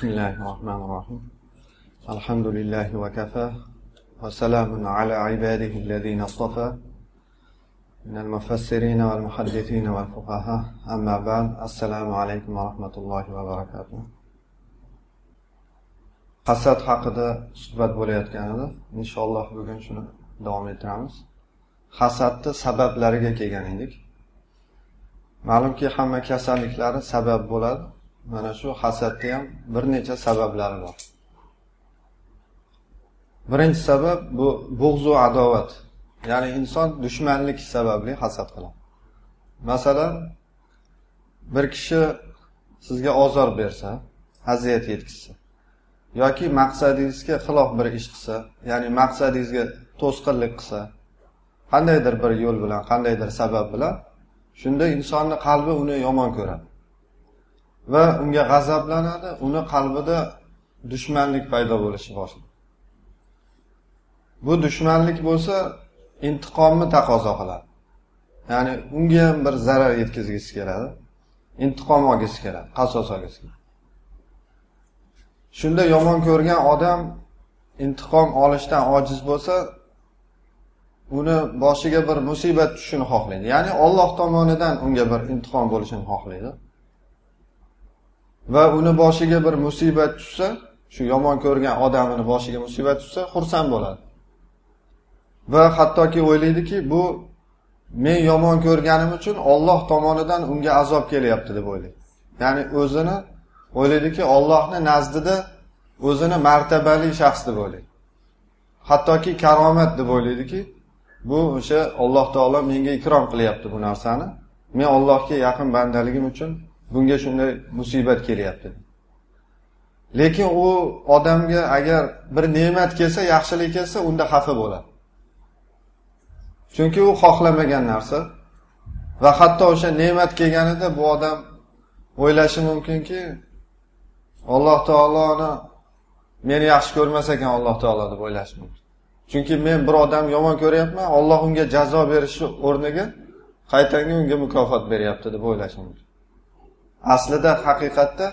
بسم الله الرحمن الرحيم الحمد لله وكفى وسلام على عباده الذين اصطفى من المفسرين والمحدثين والفقهاء أما بعد السلام عليكم ورحمة الله وبركاته hasad haqida suhbat bo'layotgan edi inshaalloh bugun shuni davom ettiramiz hasadni sabablariga kelgan edik ma'lumki hamma kasalliklari sabab bo'ladi Mana shu hasadni ham bir necha sabablari bor. Birinchi sabab bu bug'zu adovat. Ya'ni inson dushmanlik sababli hasad qiladi. Masalan bir kishi sizga ozor bersa aziyat yetkazsa yoki maqsadingizga xilof bir ish qilsa ya'ni maqsadingizga to'sqinlik qilsa qandaydir bir yo'l bilan qandaydir sabab bilan shunda insonni qalbi uni yomon ko'radi. Va unga g'azablanadi uni qalbida dushmanlik paydo bo'lishi boshlaydi bu dushmanlik bo'lsa intiqomni taqozo qiladi. Ya'ni unga ham bir zarar yetkazgisi keladi intiqom olgisi keladi qasos olgisi keladi. Shunda yomon ko'rgan odam intiqom olishdan ojiz bo'lsa uni boshiga bir musibat tushishini xohlaydi. Ya'ni olloh tomonidan unga bir intiqom bo'lishini xohlaydi. Va uni boshiga bir musibat tushsa shu yomon ko'rgan odamini boshiga musibat tushsa xursand bo'ladi. Va hattoki o'ylaydiki bu men yomon ko'rganim uchun olloh tomonidan unga azob kelyapti deb o'ylaydi. Ya'ni o'zini o'ylaydiki ollohni nazdida o'zini martabali shaxs deb o'ylaydi. Hattoki karomat deb o'ylaydiki bu o'sha alloh taolo menga ikrom qilyapti bu narsani. Men ollohga yaqin bandaligim uchun bunga shunday musibat kelyapti. Lekin u odamga agar bir ne'mat kelsa yaxshilik kelsa unda xafa bo'ladi. Chunki u xohlamagan narsa va hatto o'sha ne'mat kelganida bu odam o'ylashi mumkinki alloh taoloni meni yaxshi ko'rmas ekan alloh taolo deb o'ylashi mumkin. Chunki men bir odam yomon ko'ryapman olloh unga jazo berishi o'rniga qaytanga unga mukofot beryapti deb o'ylashi mumkin. Aslida haqiqatda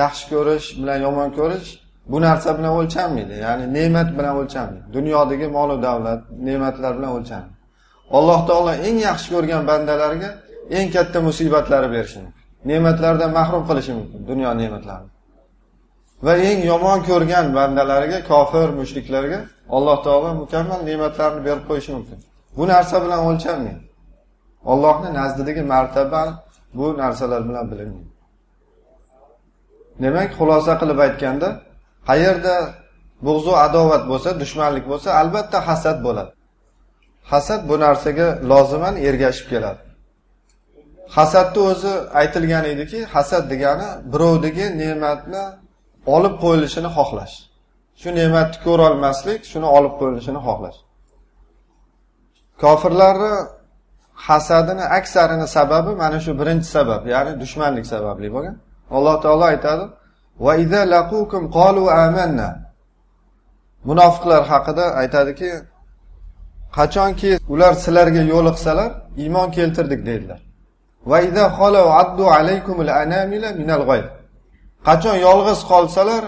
yaxshi ko'rish bilan yomon ko'rish bu narsa bilan o'lchanmaydi. Ya'ni ne'mat bilan o'lchanmaydi. Dunyodagi molu davlat ne'matlar bilan o'lchanmaydi. Alloh taolo eng yaxshi ko'rgan bandalariga eng katta musibatlari berishi mumkin. Ne'matlardan mahrum qilishi mumkin dunyo ne'matlarini va eng yomon ko'rgan bandalariga kofir mushriklarga alloh taolo mukammal ne'matlarni berib qo'yishi mumkin. Bu narsa bilan o'lchanmaydi. Ollohni nazdidagi martaba bu narsalar bilan bilinmaydi demak xulosa qilib aytganda qayerda bug'zu adovat bo'lsa dushmanlik bo'lsa albatta hasad bo'ladi. Hasad bu narsaga loziman ergashib keladi. Hasadni o'zi aytilgan ediki hasad degani birovdagi ne'matni olib qo'yilishini xohlash. Shu ne'matni ko'rolmaslik shuni olib qo'yilishini xohlash. Kofirlarni hasadini aksarini sababi mana shu birinchi sabab ya'ni dushmanlik sababli bo'lgan. Alloh taolo aytadi va laqukum qalu amanna. Munofiqlar haqida aytadiki qachonki ular sizlarga yo'liqsalar iymon keltirdik dedilar. Va addu alaykumul anamila minal g'ayb. Qachon yolg'iz qolsalar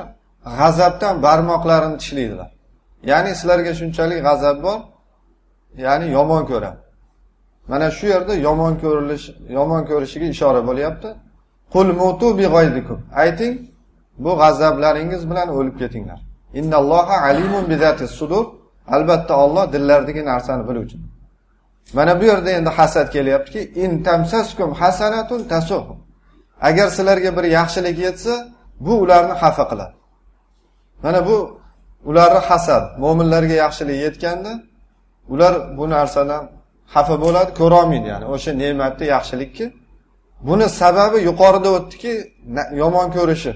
g'azabdan barmoqlarini tishlaydilar. Ya'ni sizlarga shunchalik g'azab bor ya'ni yomon ko'radi. Mana shu yerda yomon ko'rilish yomon ko'rishiga ishora bo'lyapti. Qul mutu bi ayting bu g'azablaringiz bilan o'lib ketinglar. Innalloha alimun bizati sudur. Albatta olloh dillardagi narsani biluvchi. Mana bu yerda endi hasad kelyaptiki in tamsaskum hasanatun tasuhum. Agar sizlarga bir yaxshilik yetsa bu ularni xafa qiladi. Mana bu ularni hasad mo'minlarga yaxshilik yetganda ular bu narsadan xafa bo'ladi ko'rolmaydi ya'ni. O'sha ne'matni yaxshilikni buni sababi yuqorida o'tdiki yomon ko'rishi.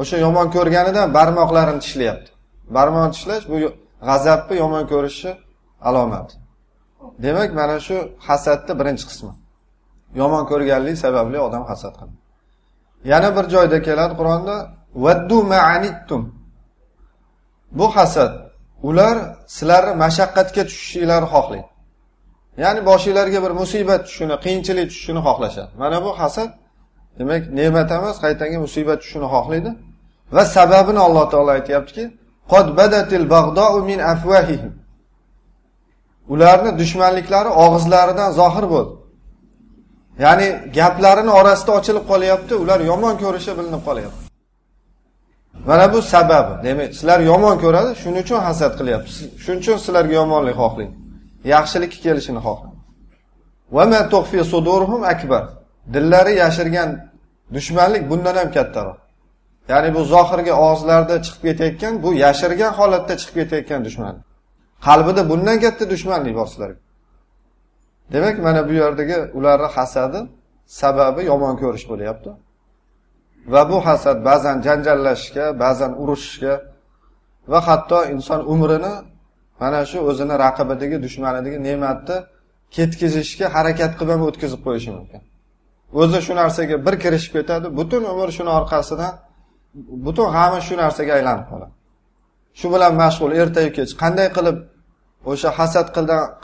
O'sha yomon ko'rganidan barmoqlarini tishlayapti. Barmoq tishlash bu g'azabni yomon ko'rishni alomati demak mana shu hasadni birinchi qismi. Yomon ko'rganlik sababli odam hasad qiladi yana bir joyda keladi qur'onda vaddu ma'anittum. Bu hasad ular sizlarni mashaqqatga tushishinglarni xohlaydi. Ya'ni boshinglarga bir musibat tushishini qiyinchilik tushishini xohlashadi mana bu hasad demak ne'mat emas qaytanga musibat tushishini xohlaydi. Va sababini alloh taolo aytyaptiki qod badatil bag'dou min afwahihim. Ularni dushmanliklari og'izlaridan zohir bo'ldi. Ya'ni gaplarini orasida ochilib qolyapti ular yomon ko'rishi bilinib qolyapti. Mana bu sababi. Demak sizlar yomon ko'radi shuning uchun hasad qilyapti shuning uchun sizlarga yomonlik xohlaydi yaxshilikka kelishini xohlaydi akbar. Dillari yashirgan dushmanlik bundan ham kattaroq. Ya'ni bu zohirga og'izlarida chiqib ketayotgan bu yashirgan holatda chiqib ketayotgan dushmanlik qalbida bundan katta dushmanlik bor sizlarga demak mana bu yerdagi ularni hasadi sababi yomon ko'rish bo'lyapti. Va bu hasad ba'zan janjallashishga ba'zan urushishga va hatto inson umrini mana shu o'zini raqibidagi dushmanidagi ne'matni ketkazishga harakat qilib ham o'tkazib qo'yishi mumkin. O'zi shu narsaga bir kirishib ketadi butun umr shuni orqasidan butun g'ami shu narsaga aylanib qoladi. Shu bilan mashg'ul ertayu kech qanday qilib o'sha hasad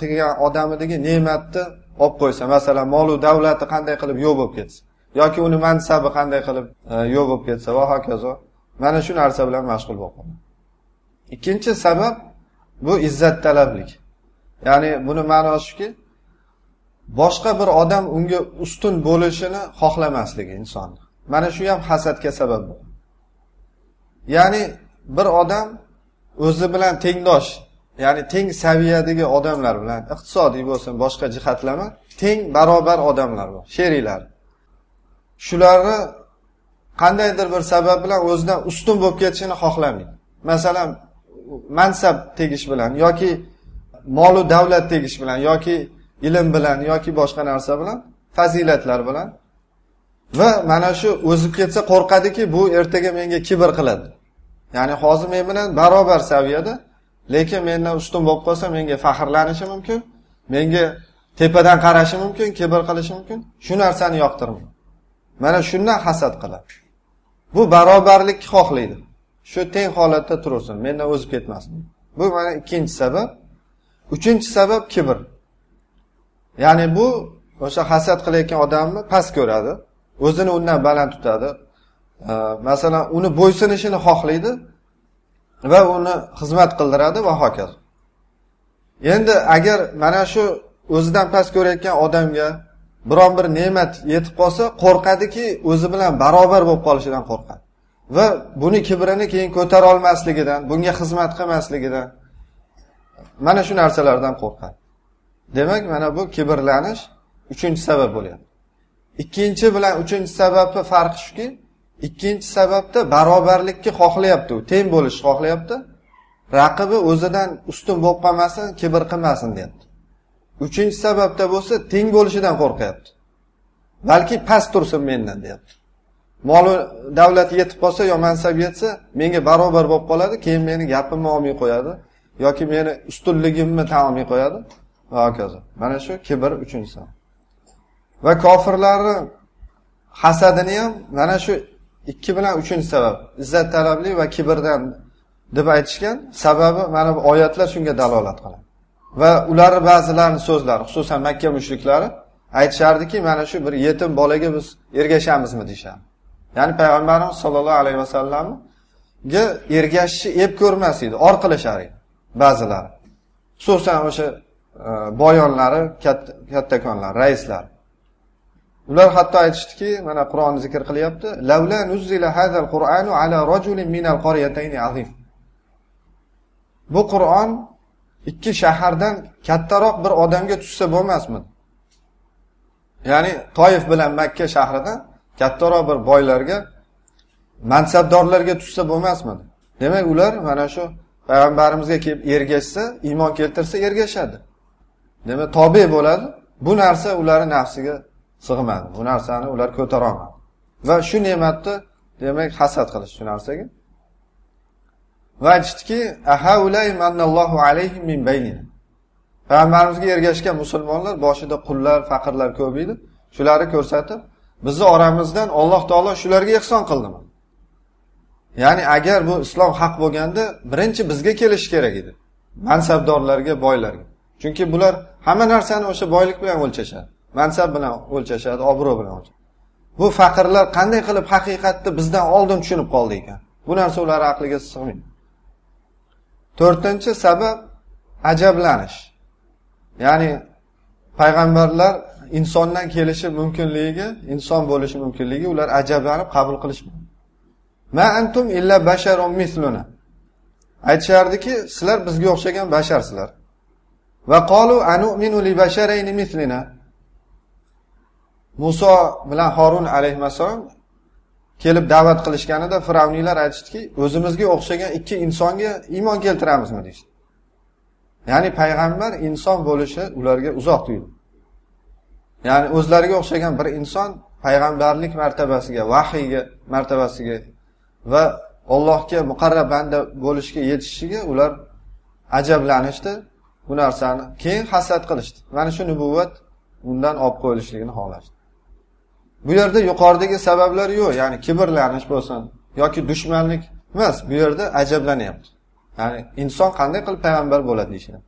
qilgan odamidagi ne'matni olib qo'ysa masalan molu davlati qanday qilib yo'q bo'lib ketsa yoki uni mansabi qanday qilib e, yo'q bo'lib ketsa va hokazo mana shu narsa bilan mashg'ul bo'lib qoladi. Ikkinchi sabab bu izzat talablik. Ya'ni buni ma'nosi shuki boshqa bir odam unga ustun bo'lishini xohlamasligi insonni mana shu ham hasadga sabab bo'ladi ya'ni bir odam o'zi bilan tengdosh ya'ni teng saviyadagi odamlar bilan iqtisodiy bo'lsin boshqa jihatlama teng barobar odamlar bor sheriklar shularni qandaydir bir sabab bilan o'zidan ustun bo'lib ketishini xohlamaydi. Masalan mansab tegish bilan yoki molu davlat tegish bilan yoki ilm bilan yoki boshqa narsa bilan fazilatlar bilan. Va mana shu o'zib ketsa qo'rqadiki bu ertaga menga kibr qiladi. Ya'ni hozir men bilan barobar saviyada lekin mendan ustun bo'lib qolsa menga faxrlanishi mumkin menga tepadan qarashi mumkin kibr qilishi mumkin. Shu narsani yoqtirmaydi mana shundan hasad qiladi. Bu barobarlikni xohlaydi. Shu teng holatda tursin mendan o'zib ketmasin bu mana ikkinchi sabab. Uchinchi sabab kibr. Ya'ni bu o'sha hasad qilayotgan odamni past ko'radi o'zini undan baland tutadi. Masalan uni bo'ysunishini xohlaydi va uni xizmat qildiradi va hokazo. Endi agar mana shu o'zidan past ko'rayotgan odamga biron bir ne'mat yetib qolsa qo'rqadiki o'zi bilan barobar bo'lib qolishidan qo'rqadi. Va buni kibrini keyin ko'tara olmasligidan bunga xizmat qilmasligidan mana shu narsalardan qo'rqadi. Demak mana bu kibrlanish uchinchi sabab bo'lyapti ikkinchi bilan uchinchi sababni farqi shuki ikkinchi sababda barobarlikni xohlayapti u teng bo'lishni xohlayapti. Raqibi o'zidan ustun bo'lib qolmasin kibr qilmasin deyapti. Uchinchi sababda bo'lsa teng bo'lishidan qo'rqyapti. Balki past tursin mendan deyapti. Moli davlat yetib qolsa yo mansab yetsa menga barobar bo'lib qoladi keyin meni gapimni olmay qo'yadi yoki meni ustunligimni tan olmay qo'yadi. Va hokazo. Mana shu kibr uchinchisi. Va kofirlarni hasadini ham mana shu ikki bilan uchinchi sabab. Izzat talabli va kibrdan deb aytishgan sababi mana bu oyatlar shunga dalolat qiladi. Va ularni ba'zilarini so'zlari xususan makka mushriklari aytishardiki mana shu bir yetim bolaga biz ergashamizmi deyishardi ya'ni payg'ambarimiz sollallohu alayhi vasallamga ergashishni ep ko'rmas edi or qilishar edi ba'zilari xususan o'sha e, boyonlari kattakonlar raislar. Ular hatto aytishdiki mana qur'on zikr qilyapti lavla nuzzila hazal qur'anu ala rajulin minal qaryatayn azim. Bu qur'on ikki shahardan kattaroq bir odamga tushsa bo'lmasmidi ya'ni toif bilan makka shahridan kattaroq bir boylarga mansabdorlarga tushsa bo'lmasmidi? Demak ular mana shu payg'ambarimizga kelib ergashsa iymon keltirsa ergashadi. Demak tobe bo'ladi. Bu narsa ularni nafsiga sig'madi bu narsani ular ko'tarolmadi. Va shu ne'matni demak hasad qilish shu narsaga. Va aytishdiki payg'ambarimizga ergashgan musulmonlar boshida qullar faqirlar ko'p edi. Shularni ko'rsatib bizni oramizdan alloh taolo shularga ehson qildimi ya'ni agar bu islom haq bo'lganda birinchi bizga kelishi kerak edi. Mansabdorlarga boylarga. Chunki bular hamma narsani o'sha boylik bilan o'lchashadi. Mansab bilan o'lchashadi obro' bilan bu faqirlar qanday qilib haqiqatni bizdan oldin tushunib qoldi ekan? Bu narsa ular aqliga sig'maydi. To'rtinchi sabab ajablanish. Ya'ni payg'ambarlar insondan kelishi mumkinligiga inson bo'lishi mumkinligi ular ajablanib qabul qilishmadi ma antum illa basharun misluna. Aytishardiki sizlar bizga o'xshagan basharsizlar va qolu anu'minu li basharayni mislina. Muso bilan horun alayhissalom kelib da'vat qilishganida fir'avniylar aytishdiki o'zimizga o'xshagan ikki insonga iymon keltiramizmi deyishdi. Ya'ni payg'ambar inson bo'lishi ularga uzoq tuyuldi. Ya'ni o'zlariga o'xshagan bir inson payg'ambarlik martabasiga vahiyga martabasiga va Allohga muqarrab banda bo'lishga yetishishiga ular ajablanishdi. Bu narsani keyin hasad qilishdi. Mana shu nubuvvat undan olib qo'yilishligini xohlashdi. Bu yerda yuqoridagi sabablar yo'q. Ya'ni kibrlanish bo'lsin yoki dushmanlik emas bu yerda ajablanyapti. Ya'ni inson qanday qilib payg'ambar bo'ladi deyishyapti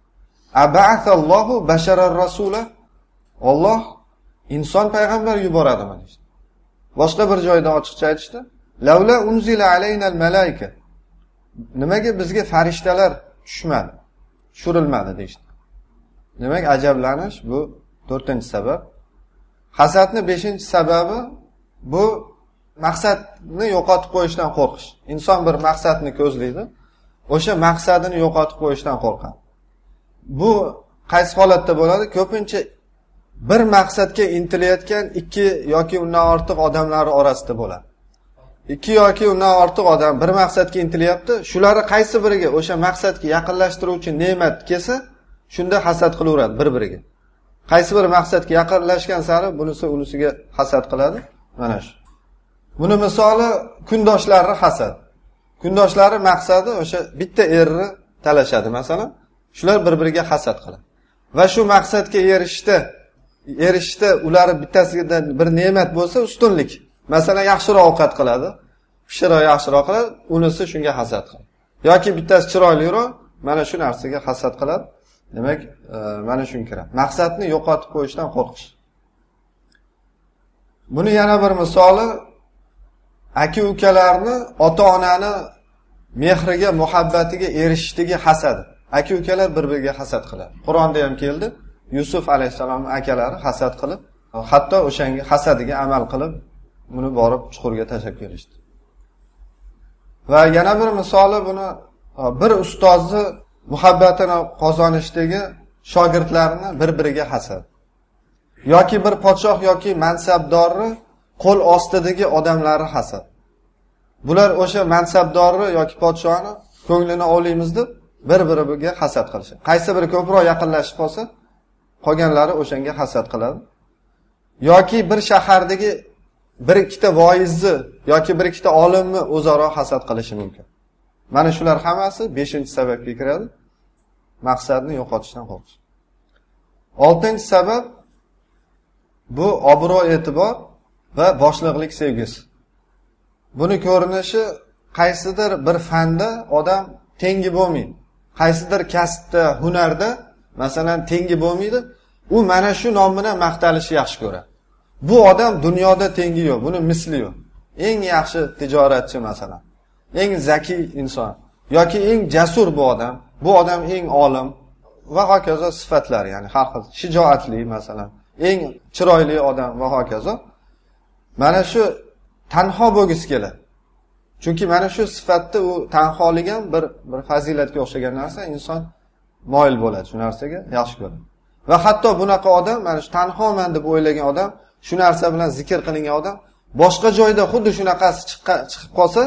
olloh inson payg'ambar yuboradimi deyishdi. Boshqa bir joyda ochiqcha aytishdi. Lavla unzila alaynal malaika. Nimaga bizga farishtalar tushmadi tushirilmadi deyishdi. Demak ajablanish bu to'rtinchi sabab. Hasadni beshinchi sababi bu maqsadni yo'qotib qo'yishdan qo'rqish. Inson bir maqsadni ko'zlaydi o'sha maqsadini yo'qotib qo'yishdan qo'rqadi. Bu qaysi holatda bo'ladi? Ko'pincha bir maqsadga intilayotgan ikki yoki undan ortiq odamlar orasida bo'ladi ikki yoki undan ortiq odam bir maqsadga intilyapti shularni qaysi biriga o'sha maqsadga yaqinlashtiruvchi ne'mat kelsa shunda hasad qilaveradi bir biriga qaysi bir maqsadga yaqinlashgan sari bunisi unisiga hasad qiladi? Mana shu. Buni misoli kundoshlari hasad. Kundoshlari maqsadi o'sha bitta erni talashadi masalan. Shular bir biriga hasad qiladi. Va shu maqsadga erishishda erishishda ularni bittasidan bir ne'mat bo'lsa ustunlik. Masalan yaxshiroq ovqat qiladi. Pishiroq yaxshiroq qiladi. Unisi shunga hasad qiladi. Yoki bittasi chiroyliroq mana shu narsaga hasad qiladi. Demak e, mana shunga kiradi. Maqsadni yo'qotib qo'yishdan qo'rqish. Buni yana bir misoli aka ukalarni ota onani mehriga muhabbatiga erishishdagi hasadi aka ukalar bir biriga hasad qiladi. Qur'onda ham keldi. Yusuf alayhissalomni akalari hasad qilib hatto o'shanga hasadiga amal qilib uni borib chuqurga tashlab kelishdi. Va yana bir misoli buni e, bir ustozni muhabbatini qozonishdagi shogirdlarini bir biriga hasad. Yoki bir podshoh yoki mansabdorni qo'l ostidagi odamlari hasad. Bular o'sha mansabdorni yoki podshohni ko'nglini ovlaymiz deb bir biriga hasad qilishadi qaysi biri ko'proq yaqinlashib qolsa qolganlari o'shanga hasad qiladi. Yoki bir shahardagi bir ikkita voizni yoki bir ikkita olimni o'zaro hasad qilishi mumkin. Mana shular hammasi beshinchi sababga kiradi. Maqsadni yo'qotishdan qo'rqish. Oltinchi sabab bu obro' e'tibor va boshliqlik sevgisi. Buni ko'rinishi qaysidir bir fanda odam tengi bo'lmaydi. Qaysidir kasbda hunarda masalan tengi bo'lmaydi. U mana shu nom bilan maqtalishni yaxshi ko'radi. Bu odam dunyoda tengi yo'q buni misli yo'q. Eng yaxshi tijoratchi masalan eng zakiy inson yoki eng jasur bu odam bu odam eng olim va hokazo sifatlar ya'ni har xil shijoatli masalan eng chiroyli odam va hokazo. Mana shu tanho bo'lgisi keladi. Chunki mana shu sifatda u tanholik ham bir bir fazilatga o'xshagan narsa inson moyil bo'ladi shu narsaga yaxshi ko'radi. Va hatto bunaqa odam mana shu tanhoman deb o'ylagan odam shu narsa bilan zikr qilingan odam boshqa joyda xuddi shunaqasi chiqib qolsa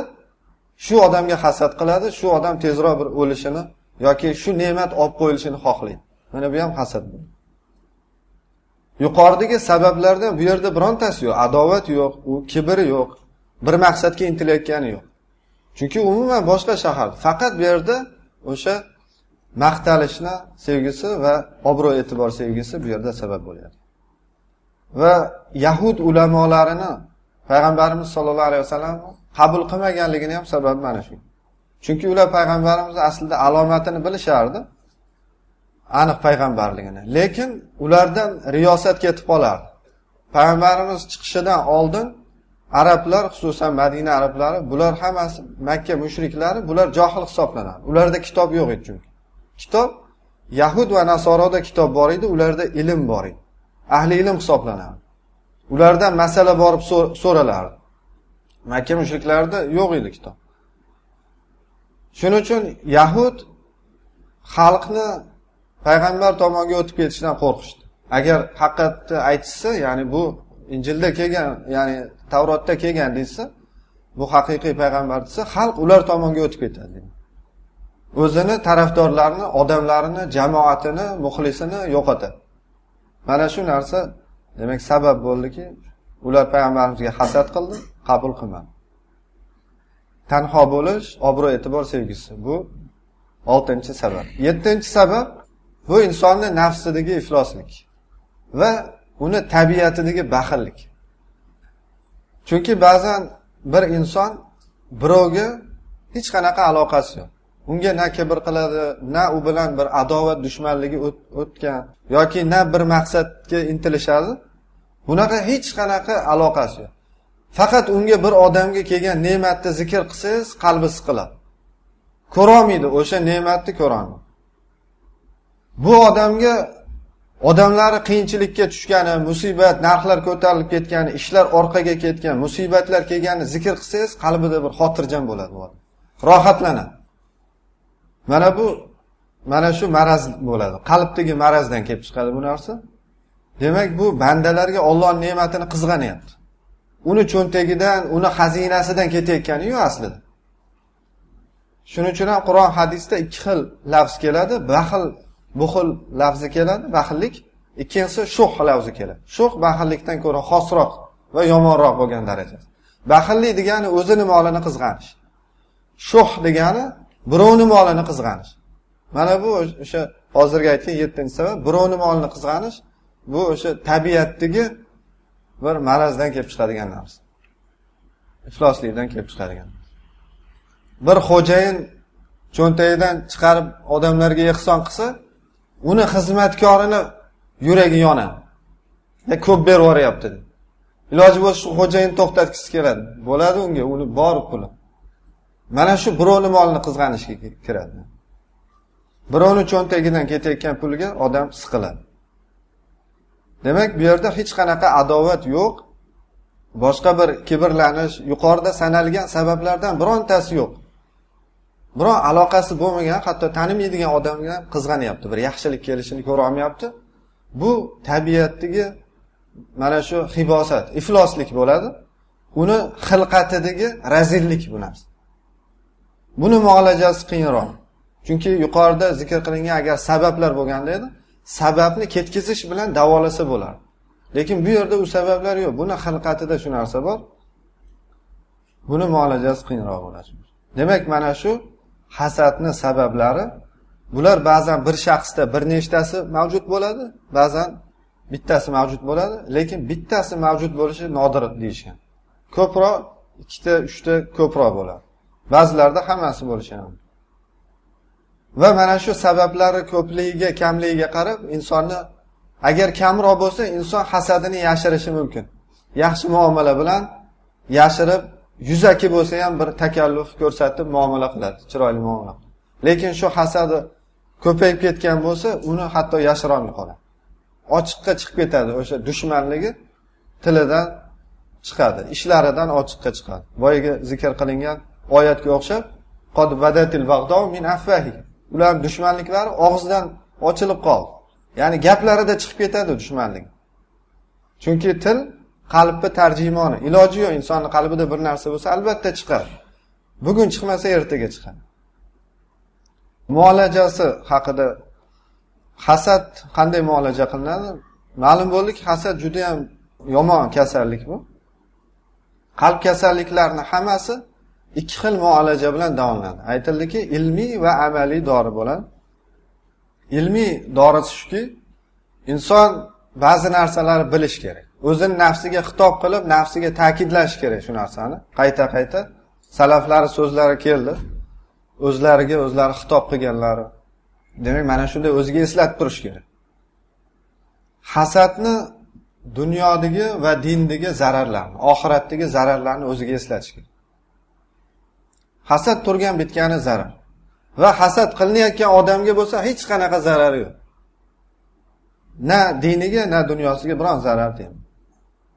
shu odamga hasad qiladi shu odam tezroq bir o'lishini yoki shu ne'mat olib qo'yilishini xohlaydi. Mana bu ham hasad yuqoridagi sabablardan bu yerda birontasi yo'q adovat yo'q u kibr yo'q bir maqsadga intilayotgani yo'q. Chunki umuman boshqa shahar faqat bu yerda o'sha maqtalishni sevgisi va obro' e'tibor sevgisi bu yerda sabab bo'lyapti va yahud ulamolarini payg'ambarimiz sollallohu alayhi vasallam qabul qilmaganligini ham sababi mana shu. Chunki ular payg'ambarimizni aslida alomatini bilishardi aniq payg'ambarligini. Lekin ulardan riyosat ketib qolardi. Payg'ambarimiz chiqishidan oldin arablar xususan madina arablari bular hammasi makka mushriklari bular johil hisoblanadi. Ularda kitob yo'q edi chunki. Kitob yahud va nasoroda kitob bor edi ularda ilm bor edi. Ahli ilm hisoblanardi. ulardan masala borib so'ralardi makka mushriklarida yo'q edi kitob. Shuning uchun yahud xalqni payg'ambar tomonga o'tib ketishdan qo'rqishdi. Agar haqiqatni aytishsa ya'ni bu injilda kelgan ya'ni tavrotda kelgan desa bu haqiqiy payg'ambar desa xalq ular tomonga o'tib ketadi. O'zini tarafdorlarini odamlarini jamoatini muxlisini yo'qotadi mana shu narsa demak sabab bo'ldiki ular payg'ambarimizga hasad qildi qabul qilmadi. Tanho bo'lish obro' e'tibor sevgisi. Bu oltinchi sabab. Yettinchi sabab bu insonni nafsidagi ifloslik va uni tabiatidagi baxillik. Chunki ba'zan bir inson birovga hech qanaqa aloqasi yo'q. Unga na kibr qiladi na u bilan bir adovat dushmanligi o'tgan yoki na bir maqsadga intilishadi. Bunaqa hech qanaqa aloqasi yo'q. Faqat unga bir odamga kelgan ne'matni zikr qilsangiz qalbi siqiladi. Ko'rolmaydi o'sha ne'matni ko'rolmaydi. Bu odamga odamlari qiyinchilikka tushgani musibat narxlar ko'tarilib ketgani ishlar orqaga ketgan musibatlar kelgani zikr qilsangiz qalbida bir xotirjam bo'ladi bu odam. Rohatlanadi. Mana bu mana shu maraz bo'ladi. Qalbdagi marazdan kelib chiqadi bu narsa. Demak bu bandalarga ollohni ne'matini qizg'anyapti. Uni cho'ntagidan uni xazinasidan ketayotgani yo'q aslida. Shuning uchun ham qur'on hadisda ikki xil lafz keladi. Baxil buxil lafzi keladi. Baxillik ikkinchisi sho'x lafzi keladi. Sho'x baxillikdan ko'ra xosroq va yomonroq bo'lgan darajada baxillik degani o'zini molini qizg'anish. Sho'x degani birovni molini qizg'anish. Mana bu o'sha hozirgi aytgan yettinchi sabab birovni molini qizg'anish bu o'sha tabiatdagi bir marazdan kelib chiqadigan narsa. Ifloslikdan kelib chiqadigan. Bir xo'jayin cho'ntagidan chiqarib odamlarga ehson qilsa uni xizmatkorini yuragi yonadi. Ko'p berib yuboryapti deb iloji bo'lsa shu xo'jayinni to'xtatgisi keladi. Bo'ladi unga uni bor puli. Mana shu birovni molini qizg'anishga kiradi. Birovni cho'ntagidan ketayotgan pulga odam siqiladi. Demak bu yerda hech qanaqa adovat yo'q. Boshqa bir kibrlanish yuqorida sanalgan sabablardan birontasi yo'q. Biron aloqasi bo'lmagan hatto tanimaydigan odamga ham qizg'anyapti bir yaxshilik kelishini ko'ra olmayapti. Bu tabiatdagi mana shu xibosat ifloslik bo'ladi. Uni xilqatidagi razillik bu narsa. Buni muolajasi qiyinroq. Chunki yuqorida zikr qilingan agar sabablar bo'lganda edi sababni ketkizish bilan davolasa bo'lardi lekin bu yerda u sabablar yo'q. Buni xilqatida shu narsa bor. Buni muolajasi qiyinroq bo'ladi demak mana shu hasadni sabablari bular ba'zan bir shaxsda bir nechtasi mavjud bo'ladi ba'zan bittasi mavjud bo'ladi lekin bittasi mavjud bo'lishi nodir deyishgan. Ko'proq ikkita uchta ko'proq bo'ladi. Ba'zilarda hammasi bo'lishi ham. Va mana shu sabablari ko'pligiga kamligiga qarab insonni agar kamroq bo'lsa inson hasadini yashirishi mumkin. Yaxshi muomala bilan yashirib yuzaki bo'lsa ham bir takalluf ko'rsatib muomala qiladi chiroyli muomala lekin shu hasadi ko'payib ketgan bo'lsa uni hatto yashirolmay qoladi ochiqqa chiqib ketadi o'sha dushmanligi tilidan chiqadi ishlaridan ochiqqa chiqadi. Boyagi zikr qilingan oyatga o'xshab qod badatil min afahi ular dushmanliklari og'zidan ochilib qoldi. Ya'ni gaplarida chiqib ketadi dushmanlik. Chunki til qalbni tarjimoni iloji yo'q insonni qalbida bir narsa bo'lsa albatta chiqadi bugun chiqmasa ertaga chiqadi. Muolajasi haqida hasad qanday muolaja qilinadi? Ma'lum bo'ldiki hasad judayam yomon kasallik bu. Qalb kasalliklarini hammasi ikki xil muolaja bilan davolanadi aytildiki ilmiy va amaliy dori bo'ladi. Ilmiy dorisi shuki inson ba'zi narsalarni bilish kerak. O'zini nafsiga xitob qilib nafsiga ta'kidlash kerak shu narsani. Qayta qayta salaflari so'zlari keldi. O'zlariga o'zlari xitob qilganlari. Demak mana shunday o'ziga eslatib turish kerak. Hasadni dunyodagi va dindagi zararlarni oxiratdagi zararlarni o'ziga eslatish kerak. Hasad turgan bitgani zarar. Va hasad qilinayotgan odamga bo'lsa hech qanaqa zarari yo'q. Na diniga na dunyosiga biron zarar tegmaydi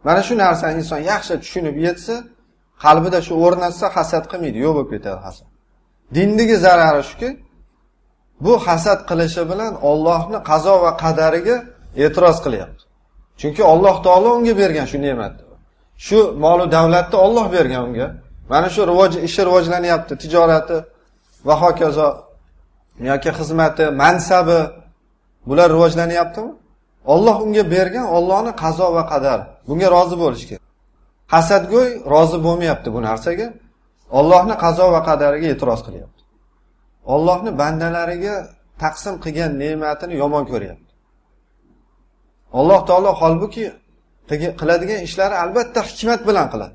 mana shu narsani inson yaxshi tushunib yetsa qalbida shu o'rnatsa hasad qilmaydi yo'q bo'lib ketadi hasad. Dindagi zarari shuki bu hasad qilishi bilan ollohni qazo va qadariga e'tiroz qilyapti. Chunki alloh taolo unga bergan shu ne'matni. Shu molu davlatni olloh bergan unga. Mana shu rivoj ishi rivojlanyapti tijorati va hokazo yoki xizmati mansabi bular rivojlanyaptimi? Olloh unga bergan ollohni qazo va qadar. Bunga rozi bo'lish kerak. Hasadgo'y rozi bo'lmayapti bu narsaga. Ollohni qazo va qadariga e'tiroz qilyapti. Ollohni bandalariga taqsim qilgan ne'matini yomon ko'ryapti. Alloh taolo holbuki qiladigan ishlari albatta hikmat bilan qiladi.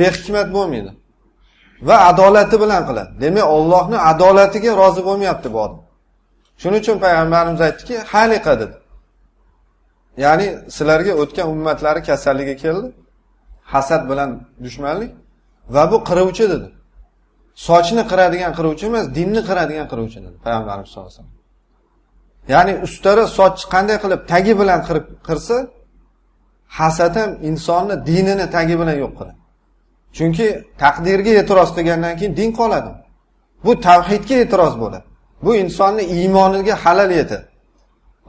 Behikmat bo'lmaydi. Va adolati bilan qiladi. Demak ollohni adolatiga rozi bo'lmayapti bu odam. Shuning uchun payg'ambarimiz aytdiki haliqa dedi. Ya'ni sizlarga o'tgan ummatlari kasalligi keldi. Hasad bilan dushmanlik va bu qiruvchi dedi. Sochni qiradigan qiruvchi emas dinni qiradigan qiruvchi dedi payg'ambarimiz sallallohu alayhi vasallam. Ya'ni ustara soch qanday qilib tagi bilan qirib qirsa hasad ham insonni dinini tagi bilan yo'q qiladi. Chunki taqdirga e'tiroz qilgandan keyin din qoladi. Bu tavhidga e'tiroz bo'ladi. Bu insonni iymoniga halal yetadi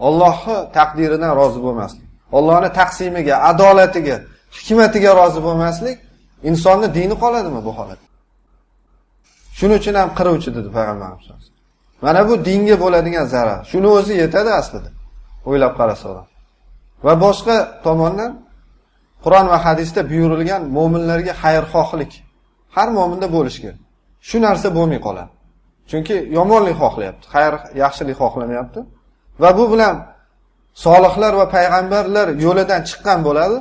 ollohni taqdiridan rozi bo'lmaslik ollohni taqsimiga adolatiga hikmatiga rozi bo'lmaslik insonni dini qoladimi bu holat? Shuning uchun ham qiruvchi dedi payg'ambarimiz mana bu dinga bo'ladigan zarar. Shuni o'zi yetadi aslida. O'ylab qarasa odam va boshqa tomondan qur'on va hadisda buyurilgan mo'minlarga xayrxohlik. Har mo'minda bo'lishi kerak. Shu narsa bo'lmay qoladi. Chunki yomonlik xohlayapti xayr yaxshilik xohlamayapti. Va bu bilan solihlar va payg'ambarlar yo'lidan chiqqan bo'ladi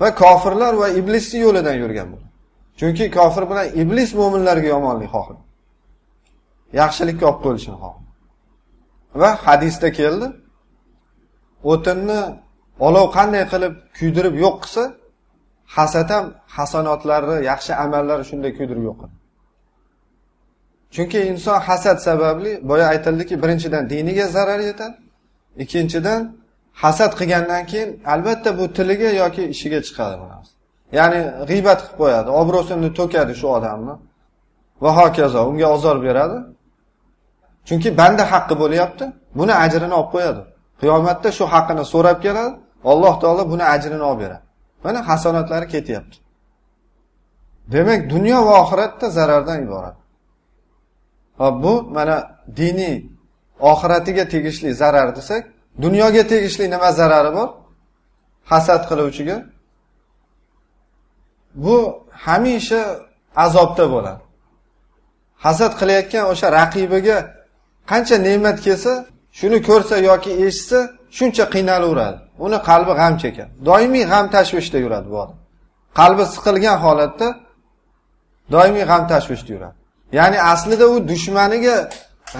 va kofirlar va iblisni yo'lidan yurgan bo'ladi. Chunki kofir bilan iblis mo'minlarga yomonlik xohlaydi yaxshilikka olib qo'yilishini xohlaydi va hadisda keldi o'tinni olov qanday qilib kuydirib yo'q qilsa hasad ham hasanotlarni yaxshi amallarni shunday kuydirib yo'q qiladi. Chunki inson hasad sababli boya aytildiki birinchidan diniga zarar yetadi ikkinchidan hasad qilgandan keyin albatta bu tiliga yoki ishiga chiqadi bu narsa. Ya'ni g'iybat qilib qo'yadi obro'sini to'kadi shu odamni va hokazo unga ozor beradi. Chunki banda haqqi bo'lyapti buni ajrini olib qo'yadi. Qiyomatda shu haqqini so'rab keladi alloh taolo buni ajrini olib beradi. Mana hasonatlari ketyapti. Demak dunyo va oxiratda zarardan iborat. Va bu mana diniy oxiratiga tegishli zarar desak dunyoga tegishli nima zarari bor? Hasad qiluvchiga. Bu hamisha azobda bo'ladi. Hasad qilayotgan o'sha raqibiga qancha ne'mat kelsa shuni ko'rsa yoki eshitsa shuncha qiynalaveradi uni qalbi g'am chekadi doimiy g'am tashvishda yuradi bu odam. Qalbi siqilgan holatda doimiy g'am tashvishda yuradi. Ya'ni aslida u dushmaniga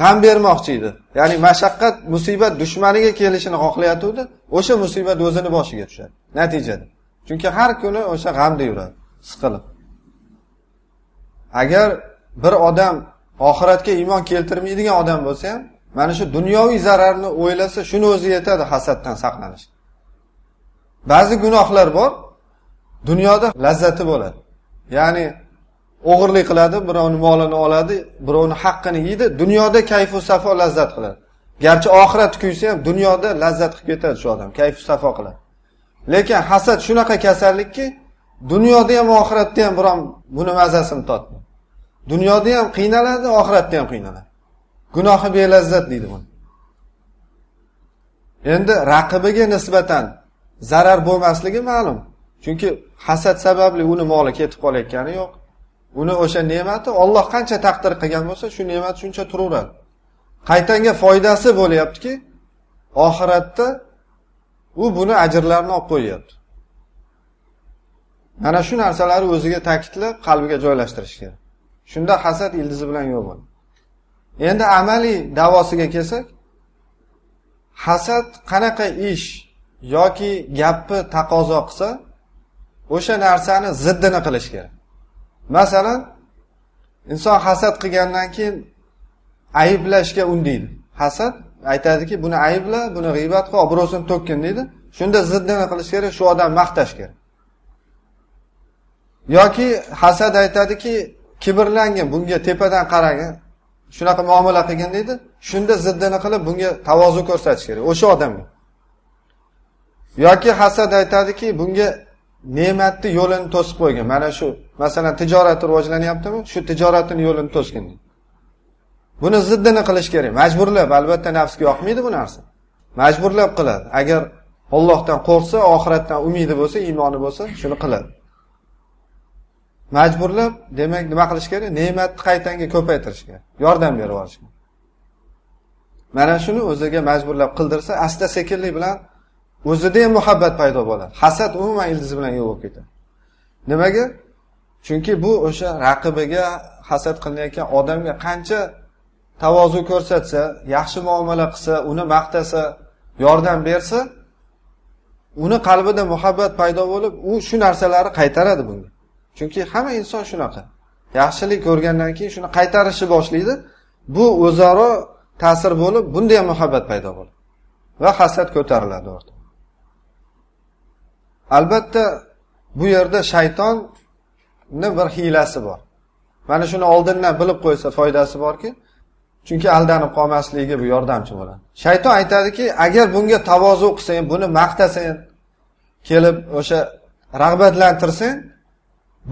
g'am bermoqchi edi. Ya'ni mashaqqat musibat dushmaniga kelishini xohlayotgandi o'sha musibat o'zini boshiga tushadi natijada. Chunki har kuni o'sha g'amda yuradi siqilib. Agar bir odam oxiratga iymon keltirmaydigan odam bo'lsa ham mana shu dunyoviy zararni o'ylasa shuni o'zi yetadi hasaddan saqlanish. Ba'zi gunohlar bor dunyoda lazzati bo'ladi. Ya'ni o'g'irlik qiladi birovni molini oladi birovni haqqini yeydi dunyoda kayfu safo lazzat qiladi. Garchi oxirat kuysa ham dunyoda lazzat qilib ketadi shu odam kayfu safo qiladi. Lekin hasad shunaqa kasallikki dunyoda ham oxiratda ham biron buni mazasini totdi dunyoda ham qiynaladi oxiratda ham qiynaladi. Gunohi belazzat deydi buni. Endi raqibiga nisbatan zarar bo'lmasligi ma'lum. Chunki hasad sababli uni moli ketib qolayotgani yo'q. Uni o'sha ne'mati olloh qancha taqdir qilgan bo'lsa shu ne'mat shuncha turaveradi. Qaytanga foydasi bo'lyaptiki oxiratda u buni ajrlarini olib qo'yyapti mana shu narsalarni o'ziga ta'kidlab qalbiga joylashtirish kerak. Shunda hasad ildizi bilan yo'q bo'ladi. Endi amaliy davosiga kelsak hasad qanaqa ish yoki gapni taqozo qilsa o'sha narsani ziddini qilish kerak. Masalan inson hasad qilgandan keyin ayblashga undaydi hasad aytadiki buni aybla buni g'iybat qil obro'sini to'kkin deydi. Shunda ziddini qilish kerak shu odamni maqtash kerak. Yoki hasad aytadiki kibrlangin bunga tepadan qaragin shunaqa muomala qilgin deydi. Shunda ziddini qilib bunga tavozu ko'rsatish kerak. O'sha odamga. Yoki hasad aytadiki bunga ne'matni yo'lini to'sib qo'ygan. Mana shu masalan tijorat rivojlanyaptimi? Shu tijoratini yo'lini to'sgin. Buni ziddini qilish kerak. Majburlab albatta nafsga yoqmaydi bu narsa. Majburlab qiladi. Agar ollohdan qo'rqsa oxiratdan umidi bo'lsa iymoni bo'lsa shuni qiladi. Majburlab demak nima qilish kerak? Ne'matni qaytanga ko'paytirish kerak yordam berib yuborish kerak mana shuni o'ziga majburlab qildirsa asta sekinlik bilan o'zida ham muhabbat paydo bo'ladi. Hasad umuman ildizi bilan yo'q bo'lib ketadi. Nimaga? Chunki bu o'sha raqibiga hasad qilinayotgan odamga qancha tavozu ko'rsatsa yaxshi muomala qilsa uni maqtasa yordam bersa uni qalbida muhabbat paydo bo'lib u shu narsalarni qaytaradi bunga. Chunki hamma inson shunaqa. Yaxshilik ko'rgandan keyin shuni qaytarishni boshlaydi. Bu o'zaro ta'sir bo'lib bunda ham muhabbat paydo bo'ladi va hasad ko'tariladi ortiq. Albatta bu yerda shaytonni bir hiylasi bor. Mana shuni oldindan bilib qo'ysa foydasi borki chunki aldanib qolmasligiga bu yordamchi bo'ladi. Shayton aytadiki agar bunga tavozu qilsang buni maqtasang kelib o'sha rag'batlantirsang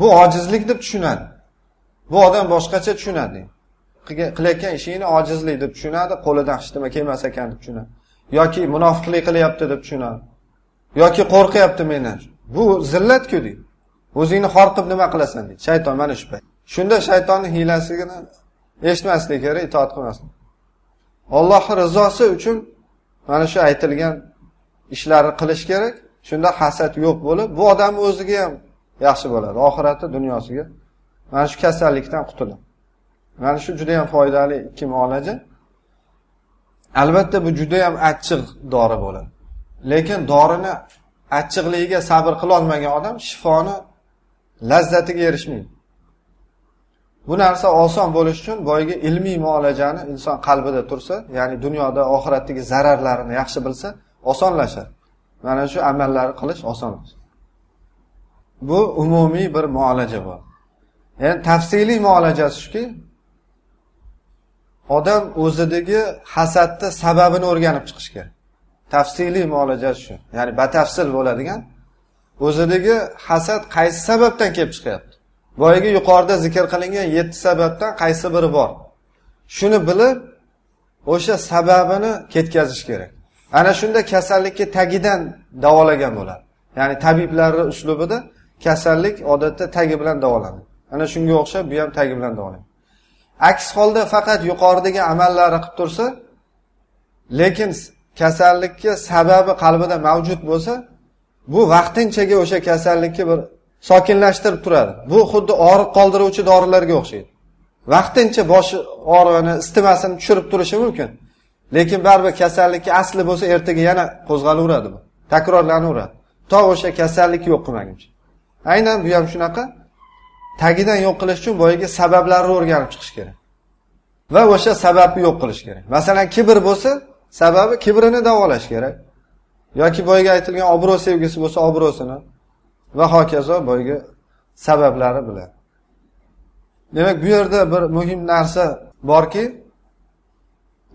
bu ojizlik deb tushunadi. Bu odam boshqacha tushunadi. Qilayotgan ishingni ojizlik deb tushunadi qo'lidan hech nima kelmas ekan deb tushunadi. Yoki munofiqlik qilyapti deb tushunadi. Yoki qo'rqyapti mendan. Bu zillatku deydi o'zingni xor qilib nima qilasan deydi shayton mana shu payt. Shunda shaytonni hiylasigini eshitmaslik kerak itoat qilmaslik. Olloh rizosi uchun mana shu aytilgan ishlarni qilish kerak. Shunda hasad yo'q bo'lib bu odam o'ziga ham yaxshi bo'ladi. Oxirati dunyosiga mana shu kasallikdan qutuladi. Mana shu juda yam foydali ikki muolaja albatta bu judayam achchiq dori bo'ladi. Lekin dorini achchiqligiga sabr qilolmagan odam shifoni lazzatiga erishmaydi. Bu narsa oson bo'lishi uchun boyagi ilmiy muolajani inson qalbida tursa ya'ni dunyoda oxiratdagi zararlarini yaxshi bilsa osonlashadi mana shu amallarni qilish osonlashadi bu umumiy bir muolaja bor endi tafsiliy muolajasi shuki odam o'zidagi hasadni sababini o'rganib chiqish kerak. Tafsiliy muolajasi shu. Ya'ni batafsil bo'ladigan. O'zidagi hasad qaysi sababdan kelib chiqyapti? Boyagi yuqorida zikr qilingan yetti sababdan qaysi biri bor? Shuni bilib o'sha sababini ketkazish kerak. Ana shunda kasallikka tagidan davolagan bo'ladi. Ya'ni tabiblarni uslubida kasallik odatda tagi bilan davolanadi. Ana shunga o'xshab bu ham tagi bilan davolanadi. Aks holda faqat yuqoridagi amallarni qilib tursa lekin kasallikka sababi qalbida mavjud bo'lsa bu vaqtinchaga o'sha kasallikni bir sokinlashtirib turadi. Bu xuddi og'riq qoldiruvchi dorilarga o'xshaydi. Vaqtincha boshi og'rig'ini istimasini tushirib turishi mumkin. Lekin baribir kasallikka asli bo'lsa ertaga yana qo'zg'alaveradi bu takrorlanaveradi. To o'sha kasallik yo'q qilmaguncha. Aynan bu ham shunaqa. Tagidan yo'q qilish uchun boyagi sabablarni o'rganib chiqish kerak. Va o'sha sababni yo'q qilish kerak. Masalan kibr bo'lsa sababi kibrini davolash kerak. Yoki boyga aytilgan obro' sevgisi bo'lsa obro'sini va hokazo boyagi sabablari bilan. Demak bu yerda bir muhim narsa borki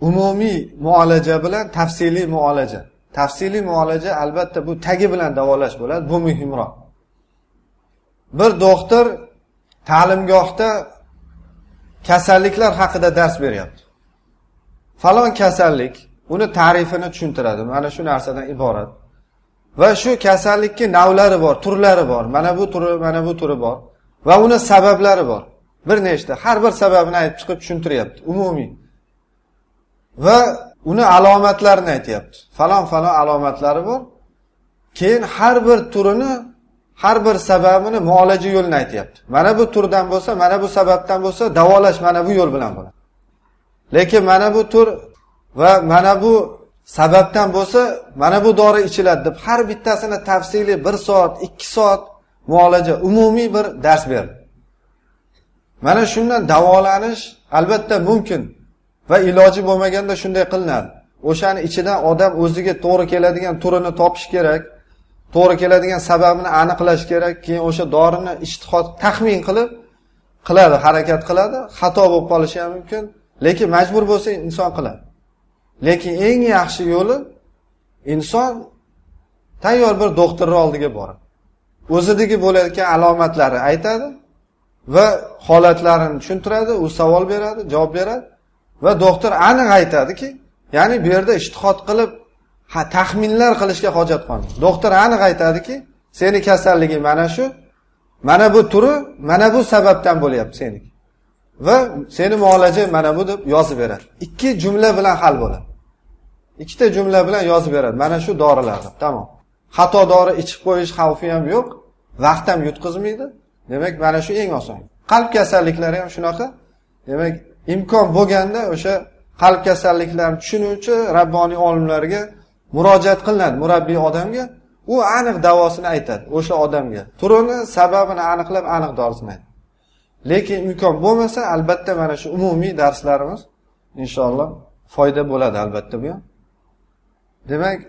umumiy muolaja bilan tafsiliy muolaja. Tafsiliy muolaja albatta bu tagi bilan davolash bo'ladi bu muhimroq bir doktor ta'limgohda kasalliklar haqida dars beryapti. Falon kasallik uni ta'rifini tushuntiradi. Mana shu narsadan iborat. Va shu kasallikni navlari bor turlari bor. Mana bu turi mana bu turi bor. Va uni sabablari bor. Bir nechta har bir sababini aytib chiqib tushuntiryapti umumiy. Va uni alomatlarini aytyapti. Falon falon alomatlari bor. Keyin har bir turini har bir sababini muolaja yo'lini aytyapti. Mana bu turdan bo'lsa mana bu sababdan bo'lsa davolash mana bu yo'l bilan bo'ladi. Lekin mana bu tur va mana bu sababdan bo'lsa mana bu dori ichiladi deb har bittasini tafsiliy bir soat ikki soat muolaja umumiy bir dars berdi. Mana shundan davolanish albatta mumkin va iloji bo'lmaganda shunday qilinadi. O'shani ichidan odam o'ziga to'g'ri keladigan turini topish kerak to'g'ri keladigan sababini aniqlash kerak keyin o'sha dorini ishtihod taxmin qilib qiladi harakat qiladi xato bo'lib qolishi ham mumkin lekin majbur bo'lsa inson qiladi. Lekin eng yaxshi yo'li inson tayyor bir doktorni oldiga boradi o'zidagi bo'layotgan alomatlari aytadi va holatlarini tushuntiradi u savol beradi javob beradi va doktor aniq aytadiki ya'ni bu yerda ishtihod qilib ha taxminlar qilishga hojat qolmaydi doktor aniq aytadiki seni kasalliging mana shu mana bu turi mana bu sababdan bo'lyapti seniki. Va seni muolaja mana bu deb yozib beradi ikki jumla bilan hal bo'ladi ikkita jumla bilan yozib beradi mana shu dorilarni. Tamom. Xato dori ichib qo'yish xavfi ham yo'q. Vaqt ham yutqizmaydi. Demak mana shu eng oson. Qalb kasalliklari ham shunaqa. Demak imkon bo'lganda o'sha qalb kasalliklarini tushunuvchi rabboniy olimlarga murojaat qilinadi. Murabbiy odamga u aniq davosini aytadi. O'sha odamga. Turini sababini aniqlab aniq dorisini aytadi. Lekin imkon bo'lmasa albatta mana shu umumiy darslarimiz inshaalloh foyda bo'ladi albatta bu ham. Demak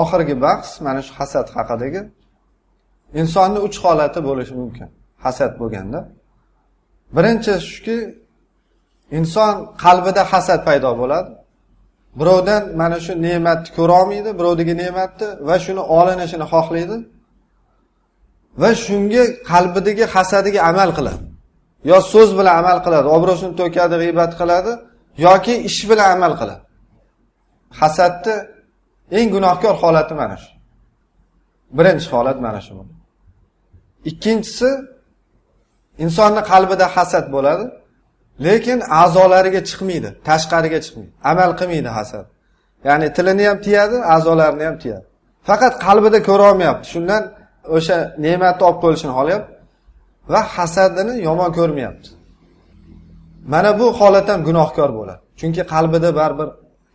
oxirgi bahs mana shu hasad haqidagi insonni uch holati bo'lishi mumkin. Hasad bo'lganda. Birinchi shuki inson qalbida hasad paydo bo'ladi. Birovdan mana shu ne'matni ko'rolmaydi birovdagi ne'matni va shuni olinishini xohlaydi va shunga qalbidagi hasadiga amal qiladi. Yo so'z bilan amal qiladi obro'sini to'kadi g'iybat qiladi yoki ish bilan amal qiladi. Hasadni eng gunohkor holati mana shu. Birinchi holat mana shu ikkinchisi insonni qalbida hasad bo'ladi lekin a'zolariga chiqmaydi tashqariga chiqmaydi amal qilmaydi hasad. Ya'ni tilini ham tiyadi a'zolarini ham tiyadi. Faqat qalbida ko'rolmayapti shundan o'sha ne'matni olib qo'yilishini xohlayapti. Va hasadini yomon ko'rmayapti. Mana bu holat ham gunohkor bo'ladi. Chunki qalbida baribir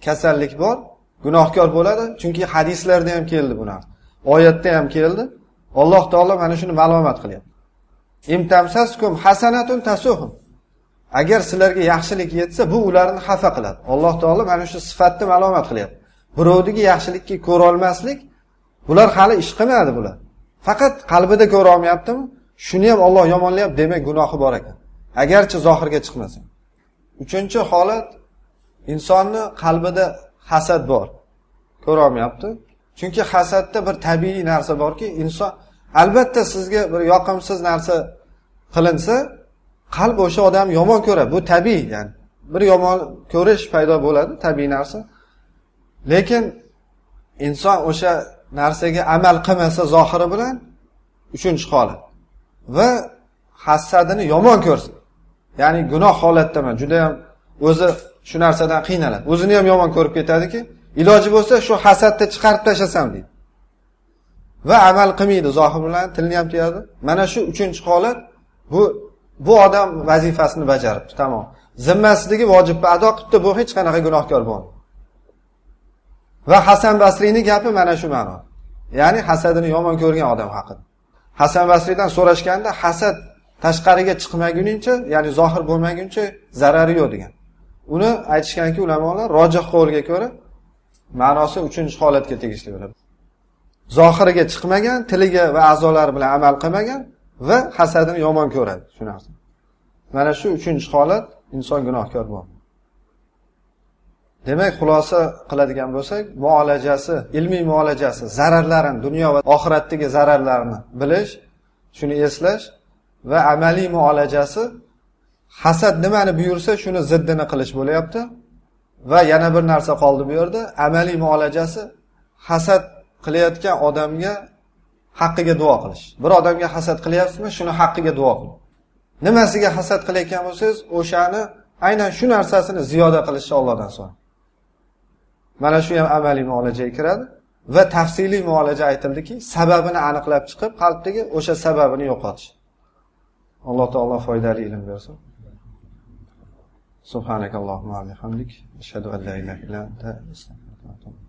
kasallik bor gunohkor bo'ladi. Chunki hadislarda ham keldi bu narsa oyatda ham keldi. Alloh taolo mana shuni ma'lumot qilyapti. Imtamsaskum hasanatun tasuhum. Agar sizlarga yaxshilik yetsa bu ularni xafa qiladi. Alloh taolo mana shu sifatni ma'lumot qilyapti. Birovniki yaxshilikka ko'rolmaslik bular hali ish qilmadi bular. Faqat qalbida ko'rolmayaptimi shuni ham olloh yomonlayapti demak gunohi bor ekan. Agarchi zohirga chiqmasa uchinchi holat insonni qalbida hasad bor. Ko'rolmayapti. Chunki hasadda bir tabiiy narsa borki inson albatta sizga bir yoqimsiz narsa qilinsa qalb o'sha odamni yomon ko'radi. Bu tabiiy ya'ni bir yomon ko'rish paydo bo'ladi tabiiy narsa. Lekin inson o'sha narsaga amal qilmasa zohiri bilan uchinchi holat. Va hasadini yomon ko'rsin. Ya'ni gunoh holatdaman judayam o'zi shu narsadan qiynaladi. O'zini ham yomon ko'rib ketadiki iloji bo'lsa shu hasadni chiqarib tashlasam deydi. Va amal qilmaydi zohir bilan tilni ham tiyadi mana shu uchinchi holat bu bu odam vazifasini bajaribdi tamom. Zimmasidagi vojibni ado qilibdi bu hech qanaqa gunohkor bo'lmaydi va hasan basriyni gapi mana shu ma'no. Ya'ni hasadini yomon ko'rgan odam haqida. Hasan basriydan so'rashganda hasad tashqariga chiqmaguningcha ya'ni zohir bo'lmaguncha zarari yo'q degan. Uni aytishganki ulamolar rojih qovulga ko'ra ma'nosi uchinchi holatga tegishli bo'ladi. Zohiriga chiqmagan tiliga va a'zolari bilan amal qilmagan va hasadini yomon ko'radi shu narsa mana shu uchinchi holat inson gunohkor bo'ladi demak xulosa qiladigan bo'lsak muolajasi ilmiy muolajasi zararlarini dunyo va oxiratdagi zararlarni bilish shuni eslash va amaliy muolajasi hasad nimani buyursa shuni ziddini qilish bo'lyapti. Va yana bir narsa qoldi bu yerda amaliy muolajasi hasad qilayotgan odamga haqqiga duo qilish. Bir odamga hasad qilyapsizmi shuni haqqiga duo qiling nimasiga hasad qilayotgan bo'lsangiz o'shani aynan shu narsasini ziyoda qilishni ollohdan so'rang mana shu ham amaliy muolajaga kiradi va tafsiliy muolaja aytildiki sababini aniqlab chiqib qalbdagi o'sha sababini yo'qotish alloh taolo foydali ilm bersin سبحانك اللهم وبحمدك أشهد أن لا إله إلا أنت أستغفرك